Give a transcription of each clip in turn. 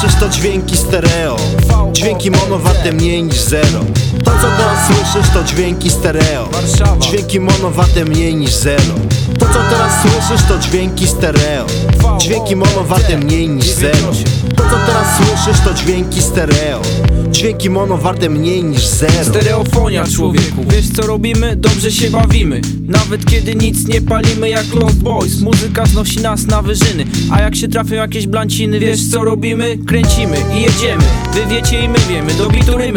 słyszysz to dźwięki stereo Dźwięki mono warte mniej niż zero. To co teraz słyszysz to dźwięki stereo. Dźwięki mono warte mniej niż zero. To co teraz słyszysz to dźwięki stereo. Dźwięki mono warte mniej niż zero. To co teraz słyszysz to dźwięki stereo. Dźwięki mono warte mniej niż zero. Stereofonia człowieku. Wiesz co robimy? Dobrze się bawimy. Nawet kiedy nic nie palimy jak Lost Boys. Muzyka znosi nas na wyżyny. A jak się trafią jakieś blanciny Wiesz co robimy? Kręcimy i jedziemy. Wy wiecie i my wiemy Do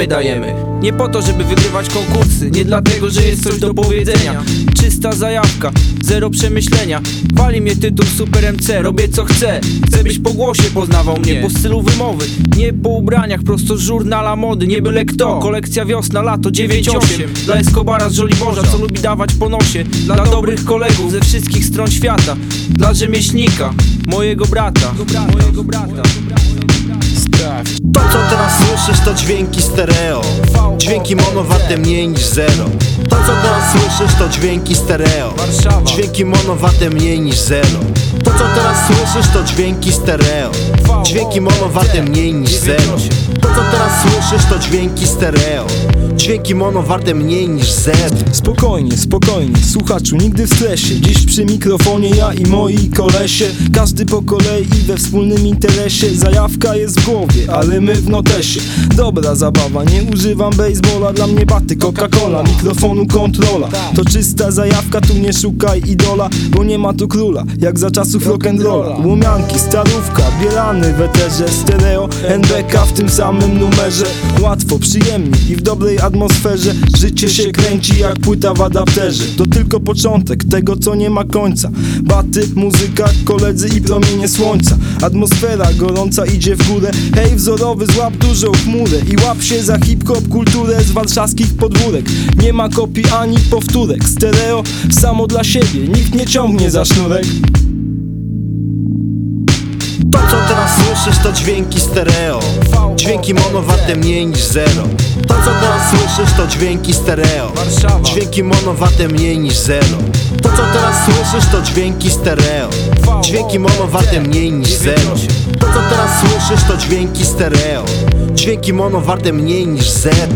dajemy. Nie po to żeby wygrywać konkursy Nie dlatego, że jest coś do powiedzenia. Czysta zajawka, zero przemyślenia. Wali mnie tytuł Super MC Robię co chcę. Chcę byś po głosie poznawał mnie Po stylu wymowy. Nie po ubraniach, prosto z żurnala mody Nie byle kto, kolekcja wiosna, lato 9-8 Dla Escobara z Żoliborza, co lubi dawać po nosie. Dla dobrych kolegów ze wszystkich stron świata. Dla rzemieślnika, mojego brata. Mojego brata To co teraz słyszysz to dźwięki stereo. Dźwięki mono warte mniej niż zero To co teraz słyszysz to dźwięki stereo. Dźwięki mono warte mniej niż zero To co teraz słyszysz to dźwięki stereo. Dźwięki mono warte mniej niż zero To co teraz słyszysz to dźwięki stereo. Dźwięki mono warte mniej niż zero Spokojnie, spokojnie, słuchaczu, nigdy w stresie. Dziś przy mikrofonie ja i moi kolesie. Każdy po kolei i we wspólnym interesie. Zajawka jest w głowie, ale my w notesie. Dobra zabawa, nie używam baseballa Dla mnie baty, Coca-Cola, mikrofonu kontrola. To czysta zajawka, tu nie szukaj idola Bo nie ma tu króla, jak za czasów rock'n'rolla. Łomianki, starówka, bielany w eterze Stereo, NBK w tym samym numerze. Łatwo, przyjemnie i w dobrej atmosferze. Życie się kręci jak płyta w adapterze. To tylko początek tego co nie ma końca. Baty, muzyka, koledzy i promienie słońca. Atmosfera gorąca idzie w górę. Hej wzorowy złap dużą chmurę I łap się za hip-hop kulturę z warszawskich podwórek. Nie ma kopii ani powtórek Stereo samo dla siebie, nikt nie ciągnie za sznurek. To co teraz słyszysz to dźwięki stereo. Dźwięki mono warte mniej niż zero. To co teraz słyszysz to dźwięki stereo. Dźwięki mono warte mniej niż zero. To co teraz słyszysz to dźwięki stereo. Dźwięki mono warte mniej niż zero. To co teraz słyszysz to dźwięki stereo. Dźwięki mono warte mniej niż zero